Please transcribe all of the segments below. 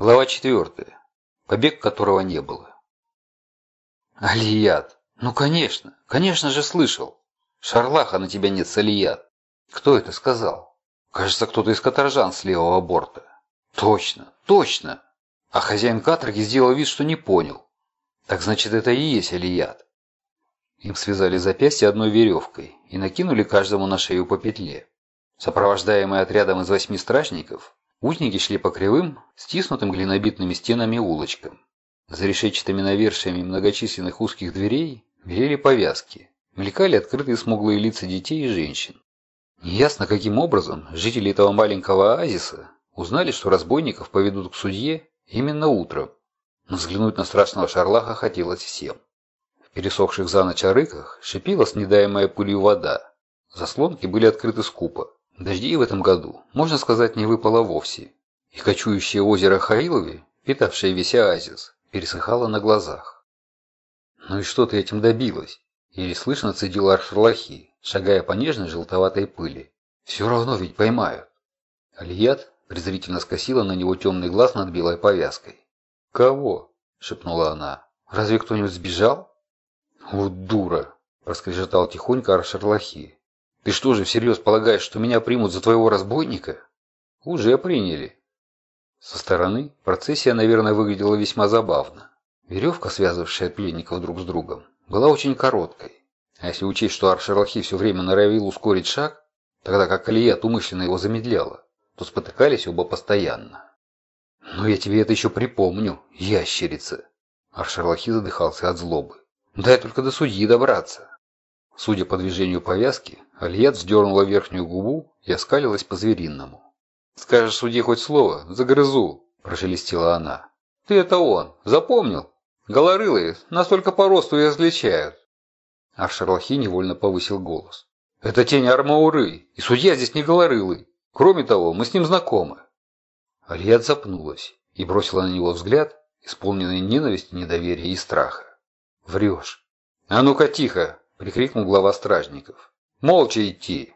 Глава четвертая. Побег которого не было. Алият. Ну, конечно. Конечно же слышал. Шарлаха на тебя нет Алият. Кто это сказал? Кажется, кто-то из каторжан с левого борта. Точно, точно. А хозяин каторги сделал вид, что не понял. Так значит, это и есть Алият. Им связали запястье одной веревкой и накинули каждому на шею по петле. Сопровождаемые отрядом из восьми стражников, Узники шли по кривым, стиснутым глинобитными стенами улочкам. За решетчатыми навершиями многочисленных узких дверей белели повязки, мелькали открытые смуглые лица детей и женщин. Неясно каким образом жители этого маленького оазиса узнали, что разбойников поведут к судье именно утром, но взглянуть на страшного шарлаха хотелось всем. В пересохших за ночь арыках шипела снедаемая пылью вода. Заслонки были открыты скупо. Дождей в этом году, можно сказать, не выпало вовсе, и кочующее озеро Хаилови, питавшее весь оазис, пересыхало на глазах. «Ну и что ты этим добилась?» Еле слышно цедил Аршерлахи, шагая по нежной желтоватой пыли. «Все равно ведь поймают». Алият презрительно скосила на него темный глаз над белой повязкой. «Кого?» – шепнула она. «Разве кто-нибудь сбежал?» «Вот дура!» – проскрежетал тихонько Аршерлахи. Ты что же, всерьез полагаешь, что меня примут за твоего разбойника? Уже приняли. Со стороны процессия, наверное, выглядела весьма забавно. Веревка, связывавшая пленников друг с другом, была очень короткой. А если учесть, что Аршерлахи все время норовил ускорить шаг, тогда как Алият умышленно его замедляла, то спотыкались оба постоянно. «Но я тебе это еще припомню, ящерица!» Аршерлахи задыхался от злобы. «Дай только до судьи добраться!» Судя по движению повязки, Альет вздернула верхнюю губу и оскалилась по-звериному. «Скажешь судье хоть слово, загрызу!» – прошелестела она. «Ты это он! Запомнил? Голорылые настолько по росту и различают!» А Шарлахи невольно повысил голос. «Это тень Армауры, и судья здесь не голорылый. Кроме того, мы с ним знакомы». Альят запнулась и бросила на него взгляд, исполненный ненависти, недоверия и страха. «Врешь!» «А ну-ка тихо!» Прикрикнул глава стражников. «Молча идти!»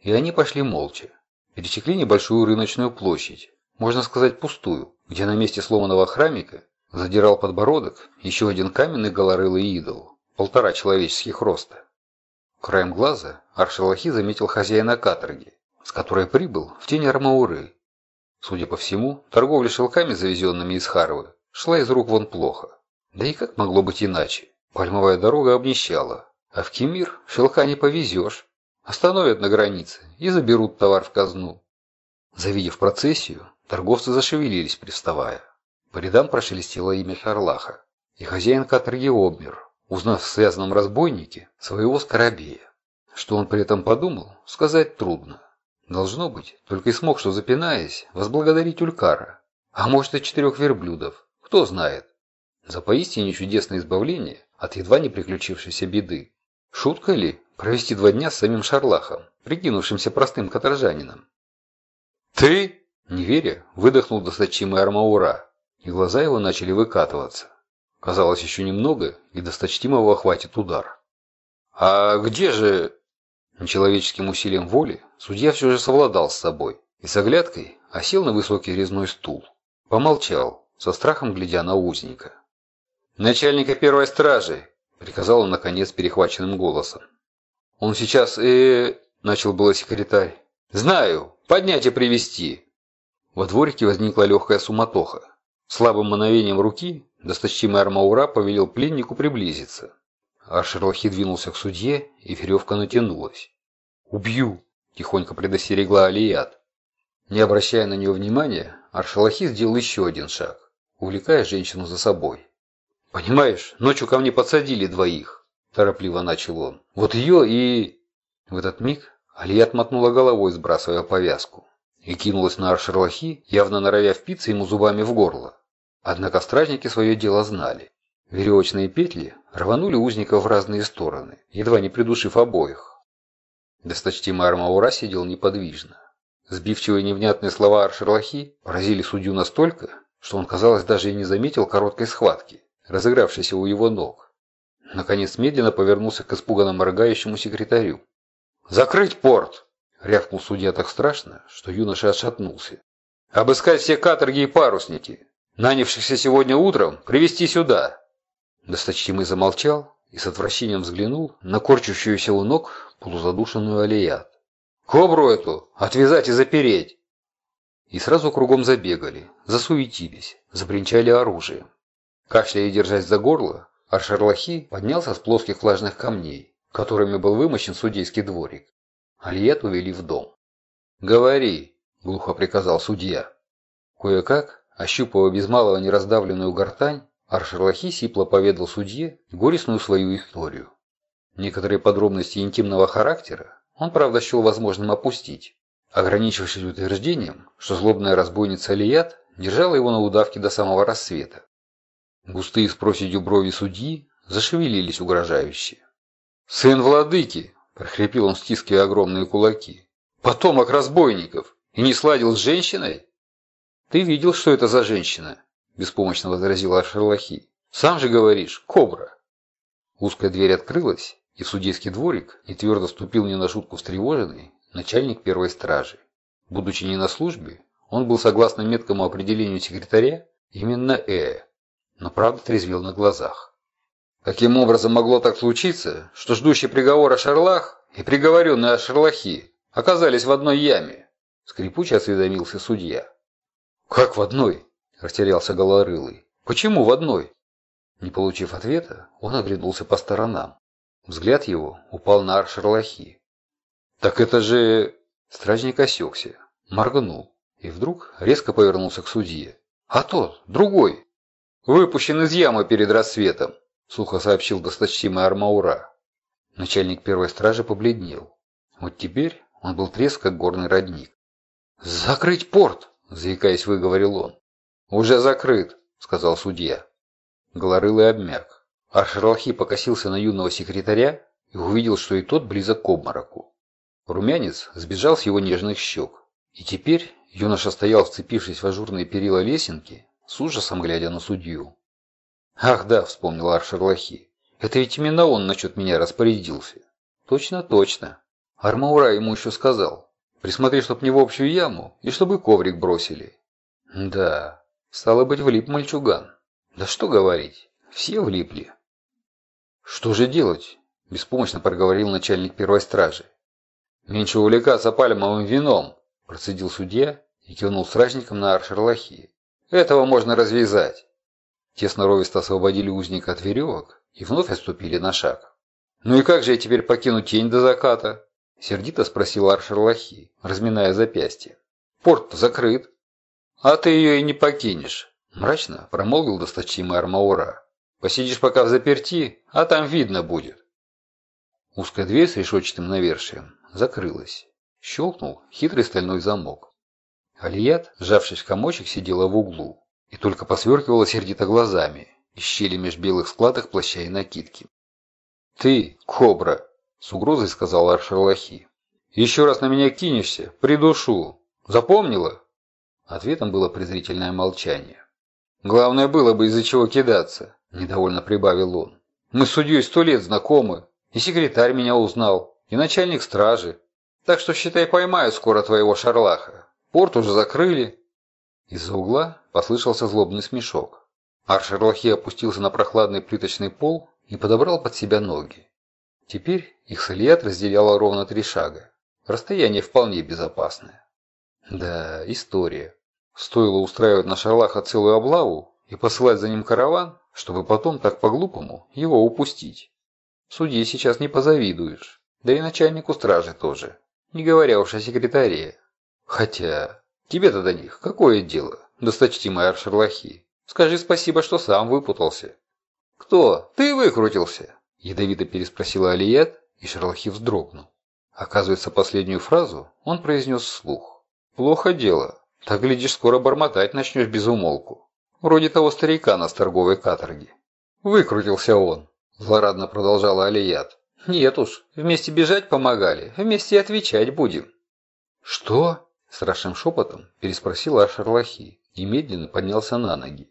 И они пошли молча. Пересекли небольшую рыночную площадь, можно сказать пустую, где на месте сломанного храмика задирал подбородок еще один каменный голорылый идол, полтора человеческих роста. Краем глаза Аршалахи заметил хозяина каторги, с которой прибыл в тень Армауры. Судя по всему, торговля шелками, завезенными из Харвы, шла из рук вон плохо. Да и как могло быть иначе? Пальмовая дорога обнищала, а в Кемир шелка не повезешь. Остановят на границе и заберут товар в казну. Завидев процессию, торговцы зашевелились, приставая. По рядам прошелестело имя Шарлаха, и хозяин каторги обмер, узнав в связанном разбойнике своего скоробея. Что он при этом подумал, сказать трудно. Должно быть, только и смог, что запинаясь, возблагодарить Улькара. А может и четырех верблюдов, кто знает. За поистине чудесное избавление от едва не приключившейся беды. Шутка ли провести два дня с самим Шарлахом, прикинувшимся простым каторжанином? «Ты?» – не веря, выдохнул досточимый Армаура, и глаза его начали выкатываться. Казалось, еще немного, и досточтимого хватит удар. «А где же...» Нечеловеческим усилием воли судья все же совладал с собой и с оглядкой осел на высокий резной стул. Помолчал, со страхом глядя на узника. «Начальника первой стражи!» Приказал он, наконец, перехваченным голосом. «Он сейчас, э, начал было секретарь. «Знаю! Поднять и привести. Во дворике возникла легкая суматоха. Слабым мановением руки досточтимый Армаура повелел пленнику приблизиться. А Шерлахи двинулся к судье, и веревка натянулась. «Убью!» – тихонько предостерегла Алият. Не обращая на нее внимания, Аршалахи сделал еще один шаг, увлекая женщину за собой. «Понимаешь, ночью ко мне подсадили двоих», – торопливо начал он. «Вот ее и...» В этот миг Алия отмотнула головой, сбрасывая повязку, и кинулась на Аршерлахи, явно норовя впиться ему зубами в горло. Однако стражники свое дело знали. Веревочные петли рванули узников в разные стороны, едва не придушив обоих. Досточтимый Армаура сидел неподвижно. Сбивчивые невнятные слова Аршерлахи поразили судью настолько, что он, казалось, даже и не заметил короткой схватки, разыгравшийся у его ног. Наконец медленно повернулся к испуганно моргающему секретарю. «Закрыть порт!» – рявкнул судья так страшно, что юноша отшатнулся. Обыскать все каторги и парусники. Нанявшихся сегодня утром привести сюда. Досточтимый замолчал и с отвращением взглянул на корчущуюся у ног полузадушенную алият. «Кобру эту! Отвязать и запереть!» И сразу кругом забегали, засуетились, забринчали оружием. Кашляя и держась за горло, Аршерлахи поднялся с плоских влажных камней, которыми был вымощен судейский дворик. Алият увели в дом. «Говори!» – глухо приказал судья. Кое-как, ощупывая без малого нераздавленную гортань, Аршерлахи сипло поведал судье горестную свою историю. Некоторые подробности интимного характера он, правда, счел возможным опустить, ограничившись утверждением, что злобная разбойница Алият держала его на удавке до самого рассвета. Густые с проседью брови судьи зашевелились угрожающе. «Сын владыки!» – прохрипел он, стискивая огромные кулаки. «Потомок разбойников! И не сладил с женщиной?» «Ты видел, что это за женщина?» – беспомощно возразила Шерлахи. «Сам же говоришь, кобра!» Узкая дверь открылась, и в судейский дворик и твердо ступил не на шутку встревоженный начальник первой стражи. Будучи не на службе, он был, согласно меткому определению секретаря, именно Э, но правда трезвел на глазах. Каким образом могло так случиться, что ждущий приговора Шарлах и приговоренные Шарлахи оказались в одной яме? Скрипуче осведомился судья. «Как в одной?» – растерялся голорылый. «Почему в одной?» Не получив ответа, он оглянулся по сторонам. Взгляд его упал на Аршерлахи. «Так это же...» Стражник осекся, моргнул и вдруг резко повернулся к судье. «А тот, другой, «Выпущен из ямы перед рассветом», — сухо сообщил досточтимый Армаура. Начальник первой стражи побледнел. Вот теперь он был треск, как горный родник. «Закрыть порт!» — заикаясь, выговорил он. «Уже закрыт», — сказал судья. Голорылый обмяк. Аршерлахи покосился на юного секретаря и увидел, что и тот близок к обмороку. Румянец сбежал с его нежных щек. И теперь юноша стоял, вцепившись в ажурные перила лесенки, с ужасом глядя на судью. «Ах да», — вспомнил Аршерлахи, — «это ведь именно он насчет меня распорядился». «Точно, точно». Армаура ему еще сказал. «Присмотри, чтоб не в общую яму, и чтобы коврик бросили». «Да, стало быть, влип мальчуган». «Да что говорить, все влипли». «Что же делать?» – беспомощно проговорил начальник первой стражи. «Меньше увлекаться пальмовым вином», – процедил судья и кивнул стражником на Аршерлахи. Этого можно развязать. Те сноровисто освободили узника от веревок и вновь отступили на шаг. «Ну и как же я теперь покину тень до заката?» Сердито спросил Аршерлахи, разминая запястье. «Порт закрыт». «А ты ее и не покинешь», – мрачно промолвил досточимый Армаура. «Посидишь пока в заперти, а там видно будет». Узкая дверь с решетчатым навершием закрылась. Щелкнул хитрый стальной замок. Алият, сжавшись в комочек, сидела в углу и только посверкивала сердито глазами из щели меж белых складок плаща и накидки. «Ты, кобра!» — с угрозой сказал Аршерлахи. «Еще раз на меня кинешься, придушу. Запомнила?» Ответом было презрительное молчание. «Главное было бы из-за чего кидаться», — недовольно прибавил он. «Мы с судьей сто лет знакомы, и секретарь меня узнал, и начальник стражи. Так что, считай, поймаю скоро твоего шарлаха. Порт уже закрыли. Из-за угла послышался злобный смешок. Аршерлахи опустился на прохладный плиточный пол и подобрал под себя ноги. Теперь их с Ильят разделяло ровно три шага. Расстояние вполне безопасное. Да, история. Стоило устраивать на Шарлаха целую облаву и посылать за ним караван, чтобы потом так по-глупому его упустить. Судье сейчас не позавидуешь, да и начальнику стражи тоже, не говоря уж о секретаре. Хотя, тебе-то до них какое дело, досточтимый Аршерлахи? Скажи спасибо, что сам выпутался. Кто? Ты выкрутился? Ядовито переспросила Алиет, и Шерлахи вздрогнул. Оказывается, последнюю фразу он произнес вслух. Плохо дело. Так, глядишь, скоро бормотать начнешь без умолку. Вроде того старика на торговой каторге. Выкрутился он, злорадно продолжала Алият. Нет уж, вместе бежать помогали, вместе и отвечать будем. Что? Страшным шепотом переспросил Ашерлахи и медленно поднялся на ноги.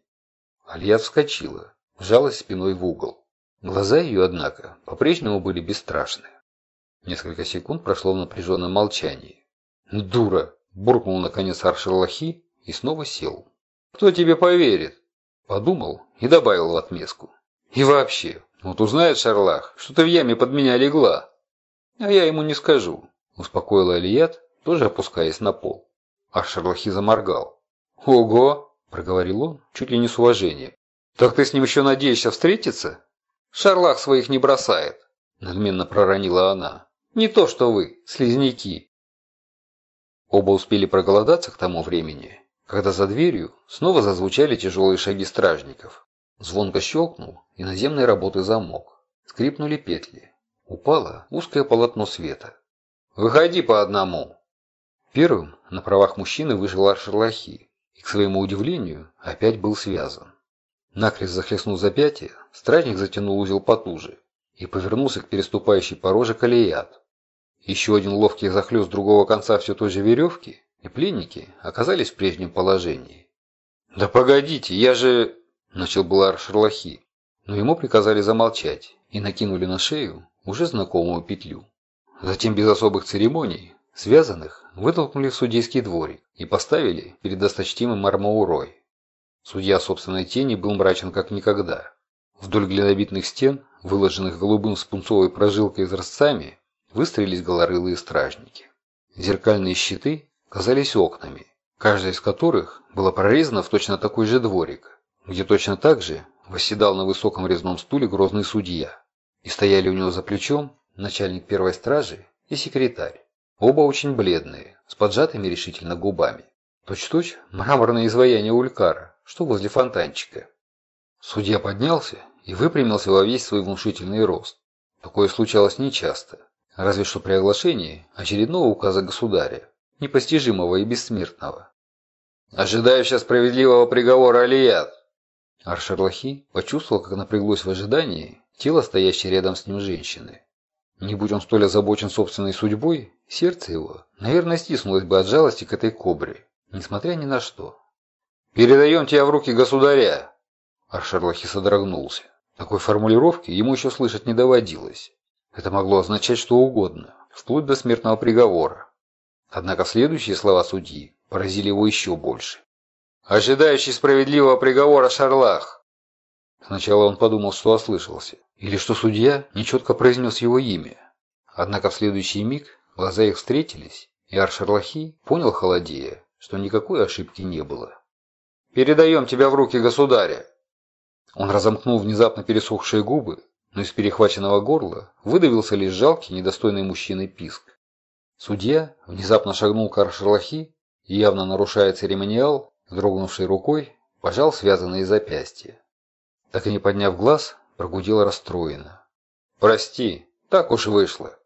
Алия вскочила, вжалась спиной в угол. Глаза ее, однако, по-прежнему были бесстрашны. Несколько секунд прошло в напряженном молчании. «Дура!» – буркнул наконец Аршерлахи и снова сел. «Кто тебе поверит?» Подумал и добавил в отместку. «И вообще, вот узнает Шарлах, что ты в яме под меня легла». «А я ему не скажу», – успокоила Алият, тоже опускаясь на пол. А Шарлахи заморгал. «Ого!» – проговорил он, чуть ли не с уважением. «Так ты с ним еще надеешься встретиться?» «Шарлах своих не бросает», – надменно проронила она. «Не то, что вы, слизняки». Оба успели проголодаться к тому времени, когда за дверью снова зазвучали тяжелые шаги стражников. Звонко щелкнул и наземной работы замок. Скрипнули петли. Упало узкое полотно света. «Выходи по одному!» Первым на правах мужчины вышел Аршерлахи и, к своему удивлению, опять был связан. Накрест захлестнув запятие, стражник затянул узел потуже и повернулся к переступающей пороже колеят. Еще один ловкий захлест другого конца все той же веревки, и пленники оказались в прежнем положении. «Да погодите, я же...» – начал был Шерлахи, но ему приказали замолчать и накинули на шею уже знакомую петлю. Затем без особых церемоний связанных вытолкнули в судейский дворик и поставили перед досточтимым Армаурой. Судья собственной тени был мрачен как никогда. Вдоль глинобитных стен, выложенных голубым с пунцовой прожилкой изразцами, выстроились голорылые стражники. Зеркальные щиты казались окнами, каждая из которых была прорезана в точно такой же дворик, где точно так же восседал на высоком резном стуле грозный судья. И стояли у него за плечом начальник первой стражи и секретарь. Оба очень бледные, с поджатыми решительно губами. Точь-точь мраморное изваяние Улькара, что возле фонтанчика. Судья поднялся и выпрямился во весь свой внушительный рост. Такое случалось нечасто, разве что при оглашении очередного указа государя непостижимого и бессмертного. «Ожидающая справедливого приговора Алият!» Аршерлахи почувствовал, как напряглось в ожидании тело стоящей рядом с ним женщины. Не будь он столь озабочен собственной судьбой, сердце его, наверное, стиснулось бы от жалости к этой кобре, несмотря ни на что. «Передаем тебя в руки государя!» Аршерлахи содрогнулся. Такой формулировки ему еще слышать не доводилось. Это могло означать что угодно, вплоть до смертного приговора. Однако следующие слова судьи поразили его еще больше. «Ожидающий справедливого приговора Шарлах!» Сначала он подумал, что ослышался, или что судья нечетко произнес его имя. Однако в следующий миг глаза их встретились, и Аршарлахи понял холодея, что никакой ошибки не было. «Передаем тебя в руки государя!» Он разомкнул внезапно пересохшие губы, но из перехваченного горла выдавился лишь жалкий, недостойный мужчины писк. Судья внезапно шагнул к Аршерлахи и, явно нарушая церемониал, дрогнувшей рукой, пожал связанные запястья. Так и не подняв глаз, прогудел расстроенно. «Прости, так уж вышло.